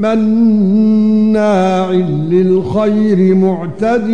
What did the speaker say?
مناع للخير معتد